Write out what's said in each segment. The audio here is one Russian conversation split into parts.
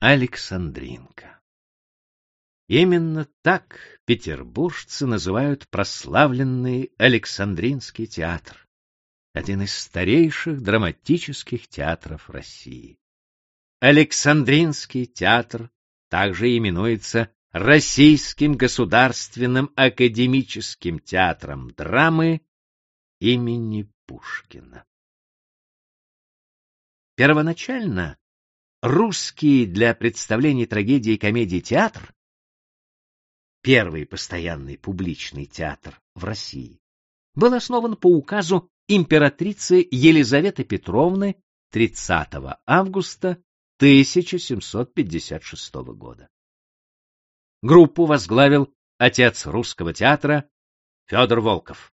Александринка. Именно так петербуржцы называют прославленный Александринский театр, один из старейших драматических театров России. Александринский театр также именуется Российским государственным академическим театром драмы имени Пушкина. Первоначально русский для представлений трагедии и комедии театр, первый постоянный публичный театр в России, был основан по указу императрицы Елизаветы Петровны 30 августа 1756 года. Группу возглавил отец русского театра Федор Волков.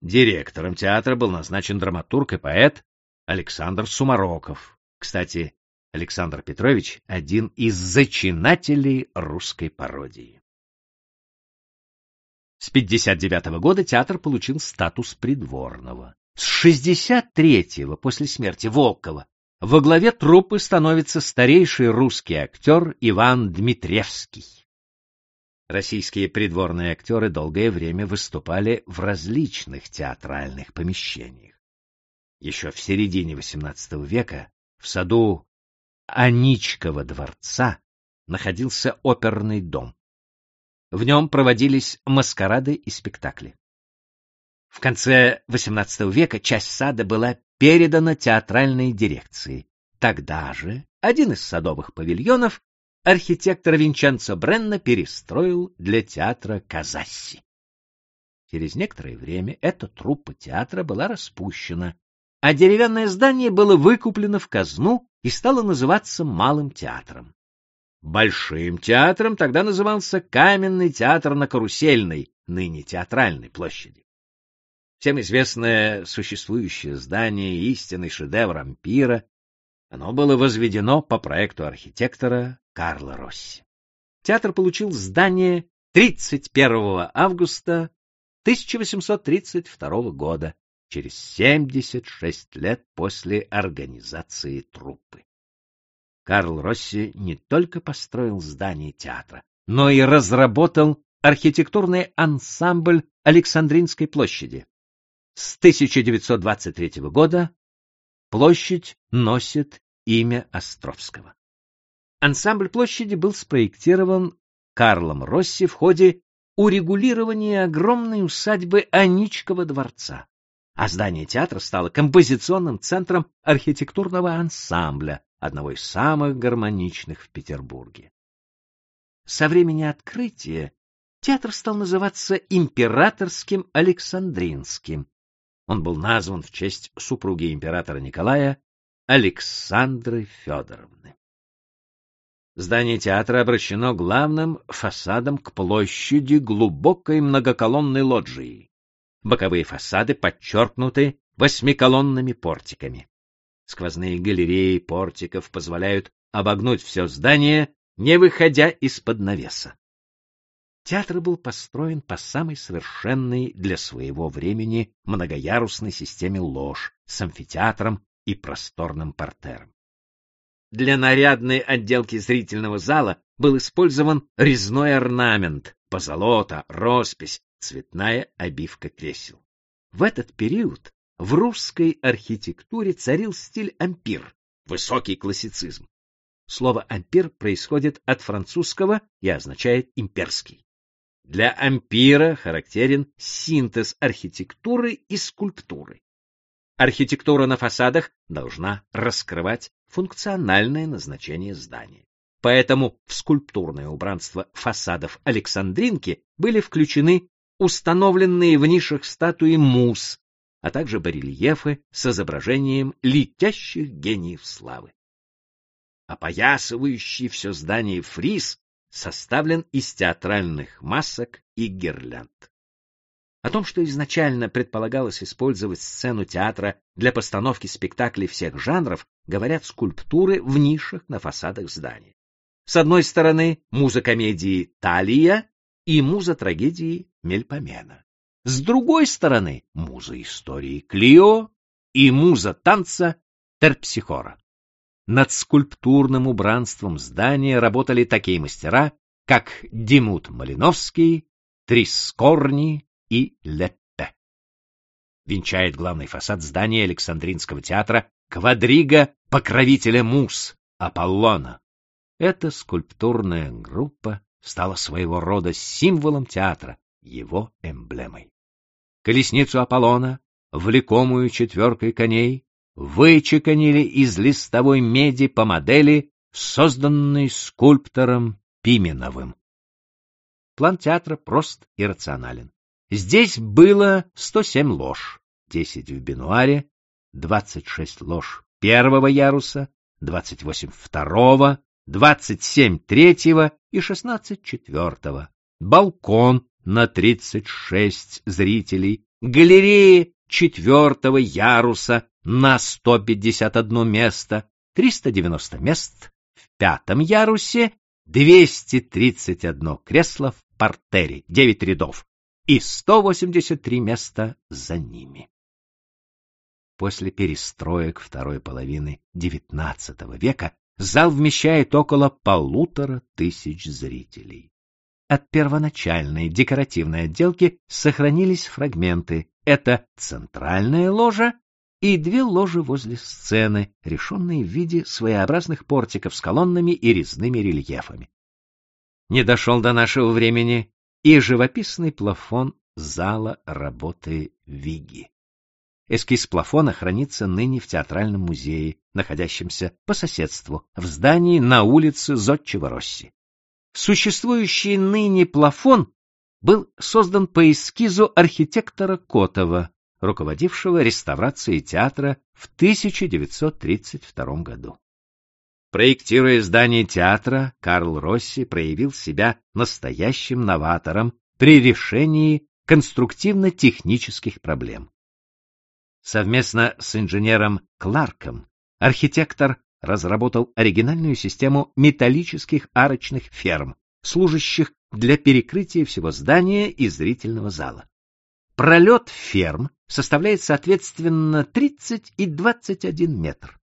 Директором театра был назначен драматург и поэт Александр Сумароков. Кстати, Александр Петрович — один из зачинателей русской пародии. С 59 года театр получил статус придворного. С 63-го, после смерти Волкова, во главе труппы становится старейший русский актер Иван Дмитриевский. Российские придворные актеры долгое время выступали в различных театральных помещениях. Еще в середине XVIII века в саду Аничкова дворца находился оперный дом. В нем проводились маскарады и спектакли. В конце XVIII века часть сада была передана театральной дирекции. Тогда же один из садовых павильонов архитектор Винченцо Бренна перестроил для театра Казасси. Через некоторое время эта труппа театра была распущена, а деревянное здание было выкуплено в казну и стало называться Малым театром. Большим театром тогда назывался Каменный театр на Карусельной, ныне театральной площади. Всем известное существующее здание, истинный шедевр ампира, оно было возведено по проекту архитектора Карла Росси. Театр получил здание 31 августа 1832 года, через 76 лет после организации труппы. Карл Росси не только построил здание театра, но и разработал архитектурный ансамбль Александринской площади. С 1923 года площадь носит имя Островского. Ансамбль площади был спроектирован Карлом Росси в ходе урегулирования огромной усадьбы Аничкова дворца, а здание театра стало композиционным центром архитектурного ансамбля, одного из самых гармоничных в Петербурге. Со времени открытия театр стал называться Императорским Александринским. Он был назван в честь супруги императора Николая Александры Федоровны. Здание театра обращено главным фасадом к площади глубокой многоколонной лоджии. Боковые фасады подчеркнуты восьмиколонными портиками. Сквозные галереи портиков позволяют обогнуть все здание, не выходя из-под навеса. Театр был построен по самой совершенной для своего времени многоярусной системе лож с амфитеатром и просторным портером. Для нарядной отделки зрительного зала был использован резной орнамент, позолота, роспись, цветная обивка кресел. В этот период в русской архитектуре царил стиль ампир, высокий классицизм. Слово ампир происходит от французского и означает имперский. Для ампира характерен синтез архитектуры и скульптуры. Архитектура на фасадах должна раскрывать функциональное назначение здания. Поэтому в скульптурное убранство фасадов Александринки были включены установленные в нишах статуи мус, а также барельефы с изображением летящих гениев славы. Опоясывающий все здание фриз составлен из театральных масок и гирлянд. О том, что изначально предполагалось использовать сцену театра для постановки спектаклей всех жанров, говорят скульптуры в нишах на фасадах здания. С одной стороны, муза комедии «Талия» и муза трагедии «Мельпомена». С другой стороны, муза истории «Клио» и муза танца «Терпсихора». над скульптурным убранством здания работали такие мастера, как Димут Малиновский, Трискорни и Леппе. Венчает главный фасад здания Александринского театра квадрига покровителя мус Аполлона. Эта скульптурная группа стала своего рода символом театра, его эмблемой. Колесницу Аполлона, влекомую четверкой коней, вычеканили из листовой меди по модели, созданной скульптором Пименовым. План театра прост и рационален. Здесь было 107 лож, 10 в бенуаре, 26 лож первого яруса, 28 второго, 27 третьего и 16 четвертого. Балкон на 36 зрителей, галереи четвертого яруса на 151 место, 390 мест в пятом ярусе, 231 кресло в партере, 9 рядов и 183 места за ними. После перестроек второй половины XIX века зал вмещает около полутора тысяч зрителей. От первоначальной декоративной отделки сохранились фрагменты. Это центральная ложа и две ложи возле сцены, решенные в виде своеобразных портиков с колоннами и резными рельефами. Не дошел до нашего времени и живописный плафон зала работы Виги. Эскиз плафона хранится ныне в Театральном музее, находящемся по соседству, в здании на улице Зодчего-Росси. Существующий ныне плафон был создан по эскизу архитектора Котова, руководившего реставрацией театра в 1932 году. Проектируя здание театра, Карл Росси проявил себя настоящим новатором при решении конструктивно-технических проблем. Совместно с инженером Кларком архитектор разработал оригинальную систему металлических арочных ферм, служащих для перекрытия всего здания и зрительного зала. Пролет ферм составляет соответственно 30 и 21 метр.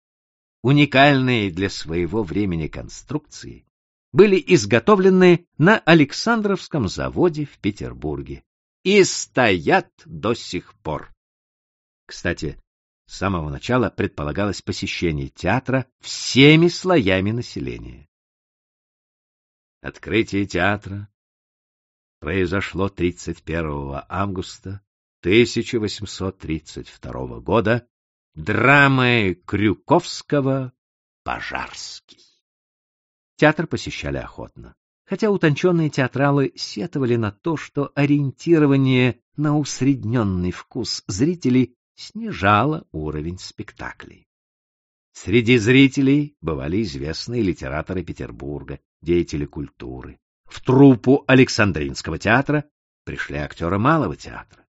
Уникальные для своего времени конструкции были изготовлены на Александровском заводе в Петербурге и стоят до сих пор. Кстати, с самого начала предполагалось посещение театра всеми слоями населения. Открытие театра произошло 31 августа 1832 года драмой Крюковского «Пожарский». Театр посещали охотно, хотя утонченные театралы сетовали на то, что ориентирование на усредненный вкус зрителей снижало уровень спектаклей. Среди зрителей бывали известные литераторы Петербурга, деятели культуры. В труппу Александринского театра пришли актеры Малого театра.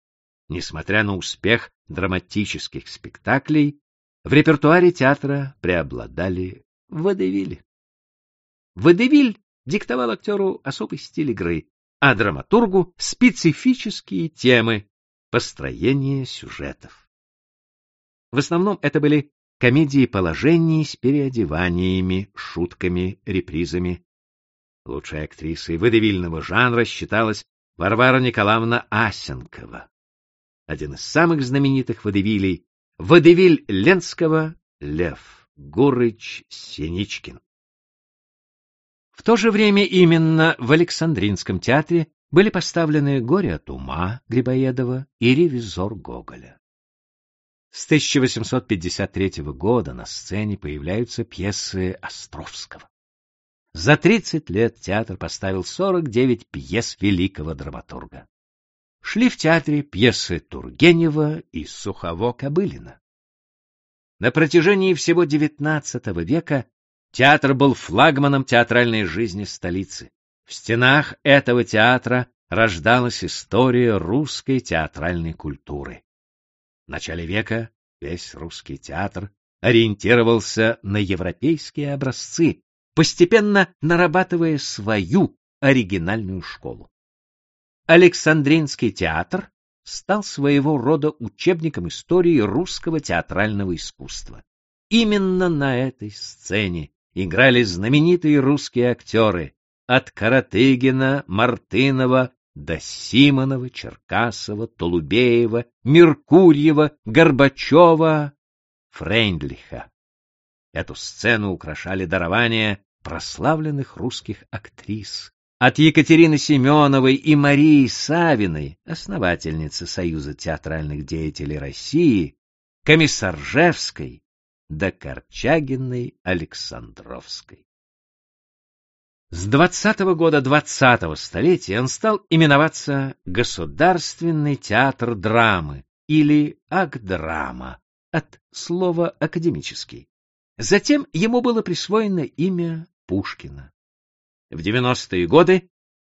Несмотря на успех драматических спектаклей, в репертуаре театра преобладали водевили. Водевиль диктовал актеру особый стиль игры, а драматургу — специфические темы построения сюжетов. В основном это были комедии положений с переодеваниями, шутками, репризами. Лучшей актрисой выдавильного жанра считалась Варвара Николаевна Асенкова. Один из самых знаменитых водевилей — водевиль Ленского Лев Гурыч Синичкин. В то же время именно в Александринском театре были поставлены «Горе от ума» Грибоедова и «Ревизор» Гоголя. С 1853 года на сцене появляются пьесы Островского. За 30 лет театр поставил 49 пьес великого драматурга. Шли в театре пьесы Тургенева и Сухово-Кобылина. На протяжении всего XIX века театр был флагманом театральной жизни столицы. В стенах этого театра рождалась история русской театральной культуры. В начале века весь русский театр ориентировался на европейские образцы, постепенно нарабатывая свою оригинальную школу. Александринский театр стал своего рода учебником истории русского театрального искусства. Именно на этой сцене играли знаменитые русские актеры от Каратыгина, Мартынова до Симонова, Черкасова, Толубеева, Меркурьева, Горбачева, Фрейндлиха. Эту сцену украшали дарования прославленных русских актрис. От Екатерины Семеновой и Марии Савиной, основательницы Союза театральных деятелей России, Комиссаржевской до Корчагиной Александровской. С 20-го года 20-го столетия он стал именоваться Государственный театр драмы или Акдрама от слова академический. Затем ему было присвоено имя Пушкина. В 90-е годы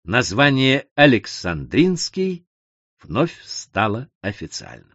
название Александринский вновь стало официальным.